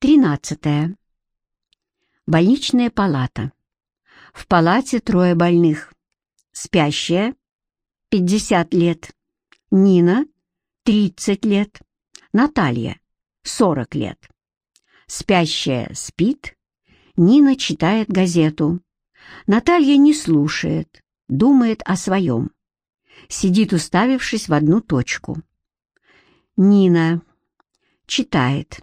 Тринадцатое. Больничная палата. В палате трое больных. Спящая, 50 лет. Нина, 30 лет. Наталья, 40 лет. Спящая спит, Нина читает газету. Наталья не слушает, думает о своем. Сидит, уставившись в одну точку. Нина читает.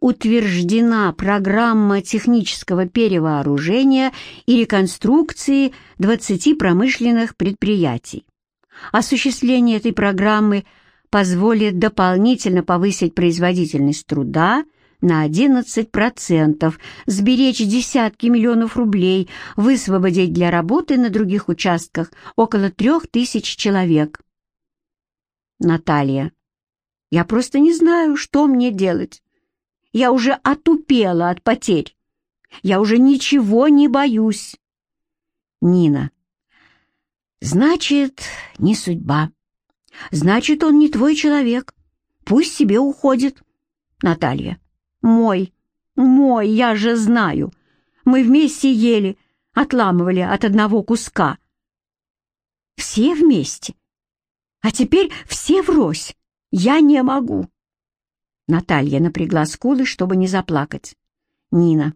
Утверждена программа технического перевооружения и реконструкции 20 промышленных предприятий. Осуществление этой программы позволит дополнительно повысить производительность труда на 11%, сберечь десятки миллионов рублей, высвободить для работы на других участках около трех тысяч человек. Наталья. Я просто не знаю, что мне делать. Я уже отупела от потерь. Я уже ничего не боюсь. Нина. Значит, не судьба. Значит, он не твой человек. Пусть себе уходит. Наталья. Мой, мой, я же знаю. Мы вместе ели, отламывали от одного куска. Все вместе. А теперь все врозь. Я не могу. Наталья напрягла скулы, чтобы не заплакать. Нина.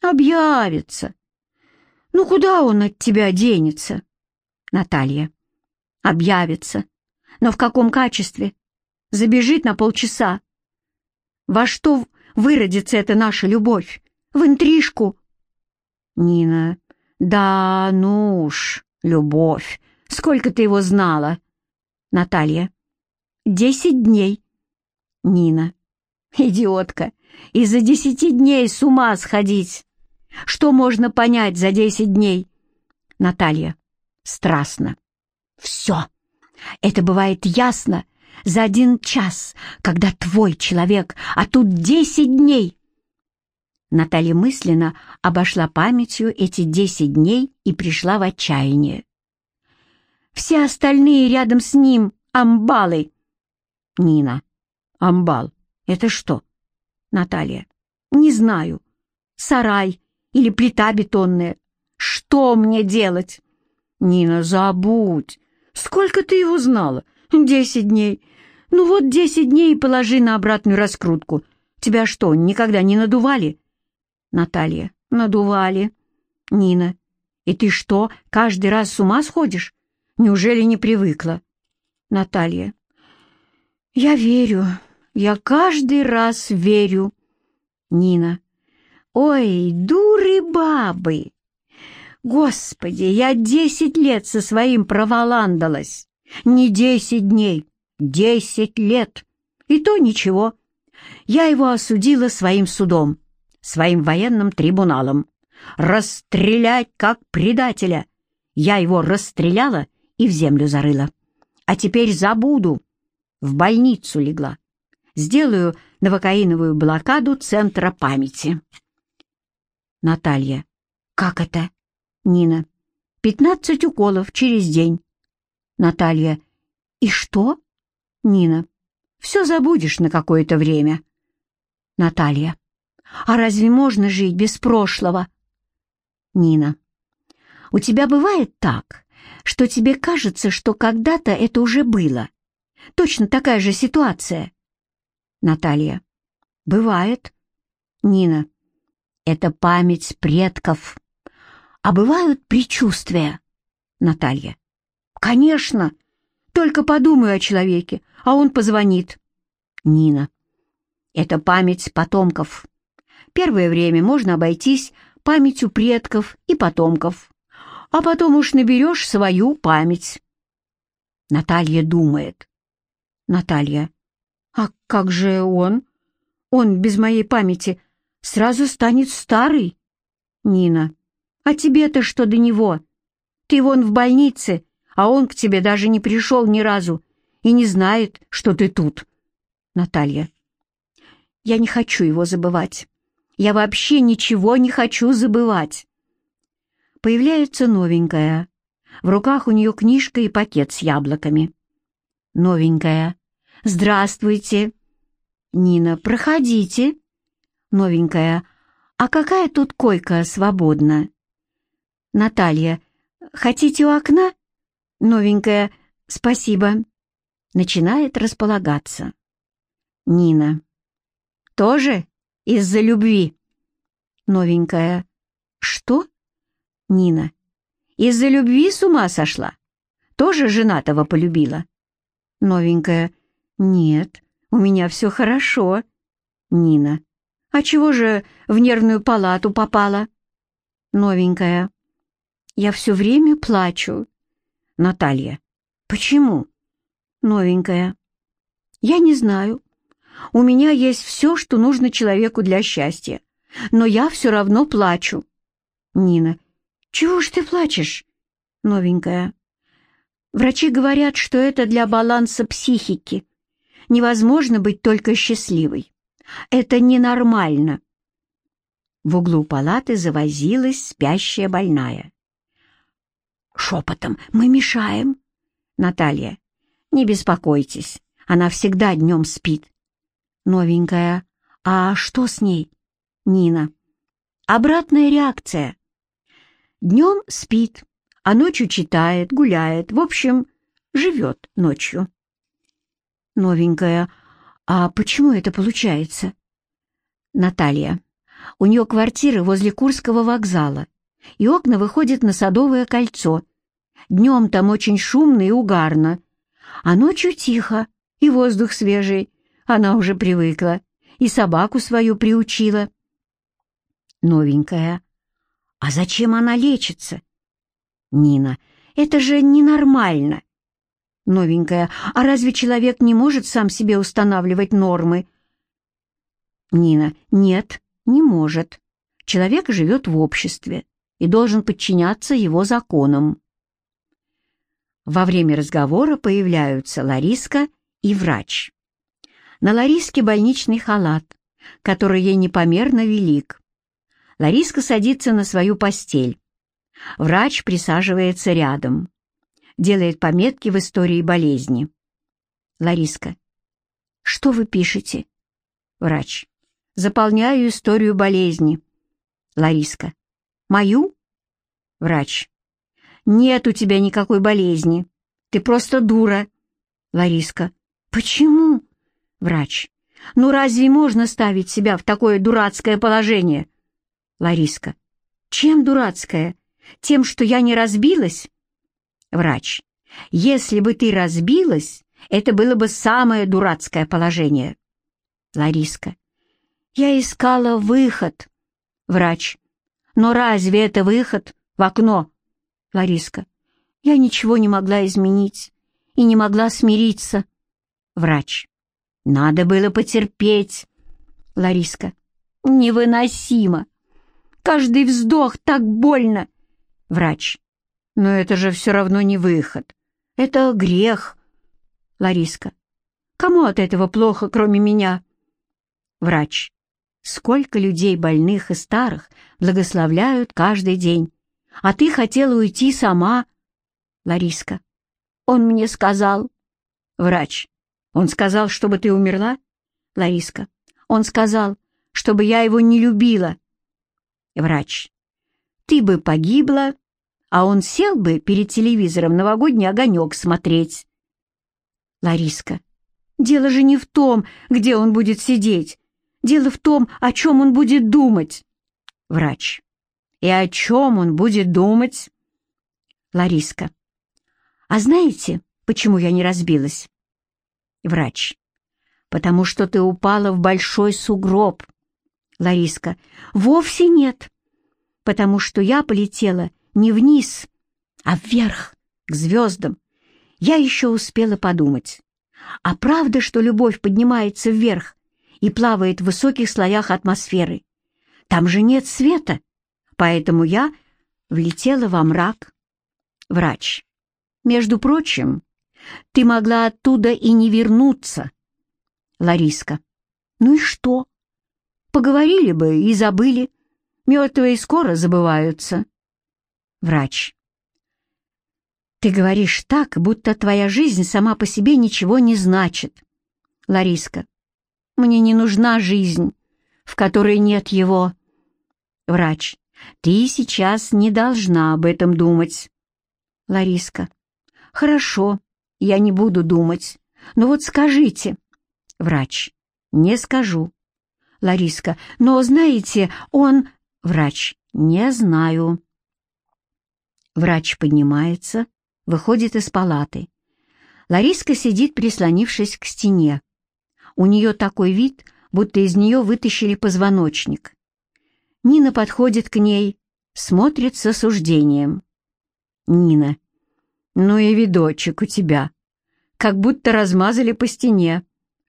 Объявится. Ну куда он от тебя денется? Наталья. Объявится. Но в каком качестве? Забежит на полчаса. Во что выродится эта наша любовь? В интрижку? Нина. Да, ну уж, любовь. Сколько ты его знала? Наталья. Десять дней. Нина. Идиотка. Из-за десяти дней с ума сходить. Что можно понять за десять дней? Наталья. Страстно. Все. Это бывает ясно за один час, когда твой человек, а тут десять дней. Наталья мысленно обошла памятью эти десять дней и пришла в отчаяние. Все остальные рядом с ним — амбалы. Нина. Амбал. Это что? Наталья. Не знаю. Сарай или плита бетонная. Что мне делать? Нина, забудь. Сколько ты его знала? Десять дней. Ну вот десять дней и положи на обратную раскрутку. Тебя что, никогда не надували? Наталья. Надували. Нина. И ты что, каждый раз с ума сходишь? Неужели не привыкла? Наталья. Я верю. Я каждый раз верю. Нина. Ой, дуры бабы! Господи, я десять лет со своим проволандалась. Не десять дней, десять лет. И то ничего. Я его осудила своим судом, своим военным трибуналом. Расстрелять как предателя. Я его расстреляла и в землю зарыла. А теперь забуду. В больницу легла. Сделаю новокаиновую блокаду Центра памяти. Наталья. Как это? Нина. «Пятнадцать уколов через день». Наталья. «И что?» Нина. «Все забудешь на какое-то время». Наталья. «А разве можно жить без прошлого?» Нина. «У тебя бывает так, что тебе кажется, что когда-то это уже было? Точно такая же ситуация?» Наталья. «Бывает». Нина. «Это память предков». А бывают предчувствия? Наталья. Конечно. Только подумаю о человеке, а он позвонит. Нина. Это память потомков. Первое время можно обойтись памятью предков и потомков, а потом уж наберешь свою память. Наталья думает. Наталья. А как же он? Он без моей памяти сразу станет старый. Нина. А тебе-то что до него? Ты вон в больнице, а он к тебе даже не пришел ни разу и не знает, что ты тут. Наталья. Я не хочу его забывать. Я вообще ничего не хочу забывать. Появляется новенькая. В руках у нее книжка и пакет с яблоками. Новенькая. «Здравствуйте!» «Нина, проходите!» Новенькая. А какая тут койка свободна? Наталья. Хотите у окна? Новенькая. Спасибо. Начинает располагаться. Нина. Тоже из-за любви? Новенькая. Что? Нина. Из-за любви с ума сошла? Тоже женатого полюбила? Новенькая. Нет, у меня все хорошо. Нина. А чего же в нервную палату попала? Новенькая. Я все время плачу. Наталья. Почему? Новенькая. Я не знаю. У меня есть все, что нужно человеку для счастья. Но я все равно плачу. Нина. Чего ж ты плачешь? Новенькая. Врачи говорят, что это для баланса психики. Невозможно быть только счастливой. Это ненормально. В углу палаты завозилась спящая больная. Шепотом «Мы мешаем». Наталья. «Не беспокойтесь, она всегда днем спит». Новенькая. «А что с ней?» Нина. «Обратная реакция. Днем спит, а ночью читает, гуляет, в общем, живет ночью. Новенькая. А почему это получается? Наталья. У нее квартира возле Курского вокзала, и окна выходят на Садовое кольцо. Днем там очень шумно и угарно, а ночью тихо, и воздух свежий. Она уже привыкла, и собаку свою приучила. Новенькая. А зачем она лечится? Нина. Это же ненормально. Новенькая. А разве человек не может сам себе устанавливать нормы? Нина. Нет, не может. Человек живет в обществе и должен подчиняться его законам. Во время разговора появляются Лариска и врач. На Лариске больничный халат, который ей непомерно велик. Лариска садится на свою постель. Врач присаживается рядом. Делает пометки в истории болезни. Лариска. Что вы пишете? Врач. Заполняю историю болезни. Лариска. Мою? Врач. Нет у тебя никакой болезни. Ты просто дура. Лариска. Почему? Врач. Ну разве можно ставить себя в такое дурацкое положение? Лариска. Чем дурацкая? Тем, что я не разбилась? Врач. Если бы ты разбилась, это было бы самое дурацкое положение. Лариска. Я искала выход. Врач. Но разве это выход в окно? Лариска. Я ничего не могла изменить и не могла смириться. Врач. Надо было потерпеть. Лариска. Невыносимо. Каждый вздох так больно. Врач. Но это же все равно не выход. Это грех. Лариска. Кому от этого плохо, кроме меня? Врач. Сколько людей больных и старых благословляют каждый день. А ты хотела уйти сама. Лариска. Он мне сказал. Врач. Он сказал, чтобы ты умерла? Лариска. Он сказал, чтобы я его не любила. Врач. Ты бы погибла, а он сел бы перед телевизором новогодний огонек смотреть. Лариска. Дело же не в том, где он будет сидеть. Дело в том, о чем он будет думать. Врач. И о чем он будет думать? Лариска. А знаете, почему я не разбилась? Врач. Потому что ты упала в большой сугроб. Лариска. «Вовсе нет, потому что я полетела не вниз, а вверх, к звездам. Я еще успела подумать. А правда, что любовь поднимается вверх и плавает в высоких слоях атмосферы? Там же нет света, поэтому я влетела во мрак. Врач. Между прочим, ты могла оттуда и не вернуться. Лариска. Ну и что? Поговорили бы и забыли. Мертвые скоро забываются. Врач. Ты говоришь так, будто твоя жизнь сама по себе ничего не значит. Лариска. Мне не нужна жизнь. в которой нет его. Врач. Ты сейчас не должна об этом думать. Лариска. Хорошо, я не буду думать. Но вот скажите. Врач. Не скажу. Лариска. Но знаете, он... Врач. Не знаю. Врач поднимается, выходит из палаты. Лариска сидит, прислонившись к стене. У нее такой вид, будто из нее вытащили позвоночник. Нина подходит к ней, смотрит с осуждением. Нина. Ну и видочек у тебя. Как будто размазали по стене.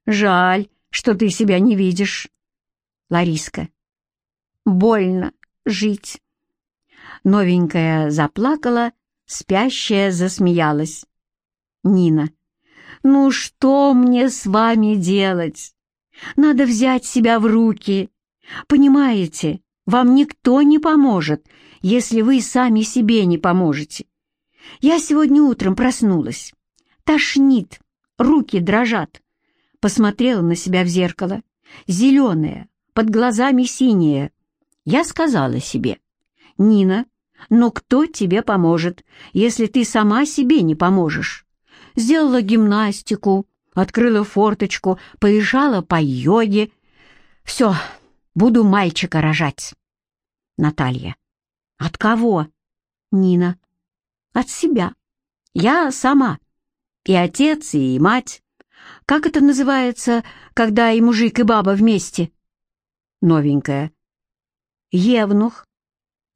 Жаль, что ты себя не видишь. Лариска. Больно жить. Новенькая заплакала, спящая засмеялась. Нина. «Ну что мне с вами делать? Надо взять себя в руки. Понимаете, вам никто не поможет, если вы сами себе не поможете. Я сегодня утром проснулась. Тошнит, руки дрожат. Посмотрела на себя в зеркало. Зеленая, под глазами синяя. Я сказала себе, «Нина, но кто тебе поможет, если ты сама себе не поможешь?» Сделала гимнастику, открыла форточку, поезжала по йоге. Все, буду мальчика рожать. Наталья. От кого? Нина. От себя. Я сама. И отец, и мать. Как это называется, когда и мужик, и баба вместе? Новенькая. Евнух.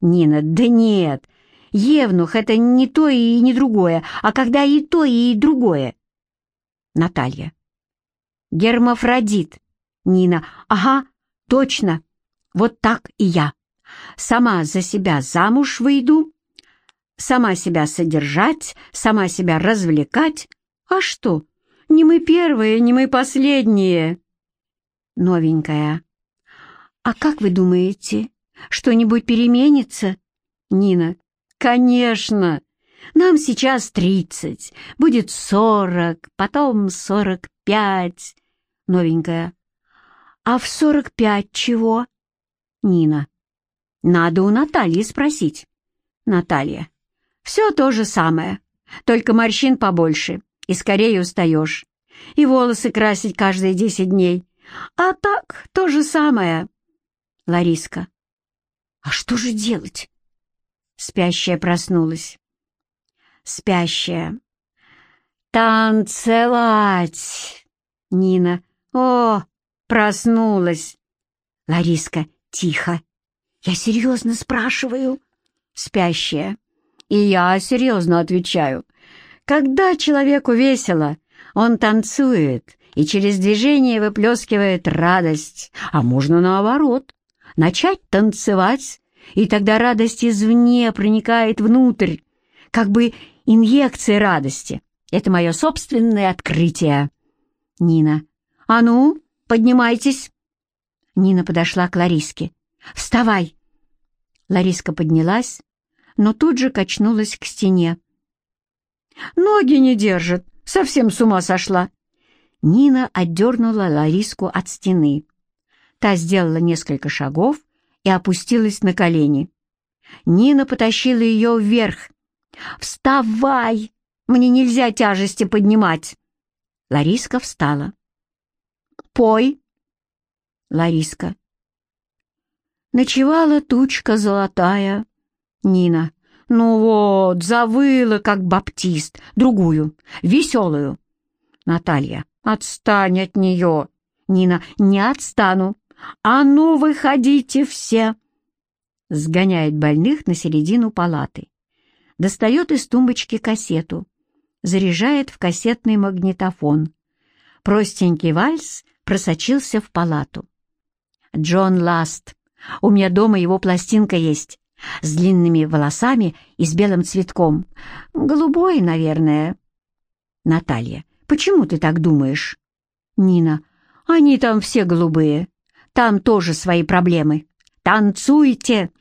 Нина. Да нет. Евнух — это не то и не другое, а когда и то, и другое. Наталья. Гермафродит. Нина. Ага, точно. Вот так и я. Сама за себя замуж выйду, сама себя содержать, сама себя развлекать. А что? Не мы первые, не мы последние. Новенькая. А как вы думаете, что-нибудь переменится? Нина. Конечно. Нам сейчас тридцать, будет сорок, потом сорок пять. Новенькая. А в сорок пять чего? Нина. Надо у Натальи спросить. Наталья. Все то же самое, только морщин побольше, и скорее устаешь. И волосы красить каждые десять дней. А так, то же самое. Лариска. А что же делать? Спящая проснулась. Спящая. Танцевать. Нина. О, проснулась. Лариска. Тихо. Я серьезно спрашиваю. Спящая. И я серьезно отвечаю. Когда человеку весело, он танцует и через движение выплескивает радость, а можно наоборот, начать танцевать и тогда радость извне проникает внутрь, как бы инъекция радости. Это мое собственное открытие. Нина. А ну, поднимайтесь. Нина подошла к Лариске. Вставай. Лариска поднялась, но тут же качнулась к стене. Ноги не держит, совсем с ума сошла. Нина отдернула Лариску от стены. Та сделала несколько шагов и опустилась на колени. Нина потащила ее вверх. «Вставай! Мне нельзя тяжести поднимать!» Лариска встала. «Пой!» Лариска. Ночевала тучка золотая. Нина. Ну вот, завыла, как баптист. Другую, веселую. Наталья. Отстань от нее. Нина. Не отстану. «А ну, выходите все!» Сгоняет больных на середину палаты. Достает из тумбочки кассету. Заряжает в кассетный магнитофон. Простенький вальс просочился в палату. Джон Ласт. У меня дома его пластинка есть. С длинными волосами и с белым цветком. Голубой, наверное. Наталья. Почему ты так думаешь? Нина. Они там все голубые. Там тоже свои проблемы. Танцуйте!»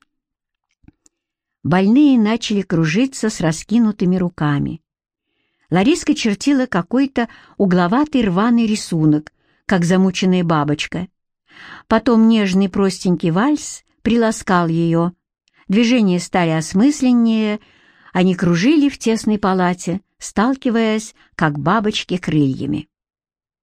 Больные начали кружиться с раскинутыми руками. Лариска чертила какой-то угловатый рваный рисунок, как замученная бабочка. Потом нежный простенький вальс приласкал ее. Движения стали осмысленнее, они кружили в тесной палате, сталкиваясь, как бабочки, крыльями.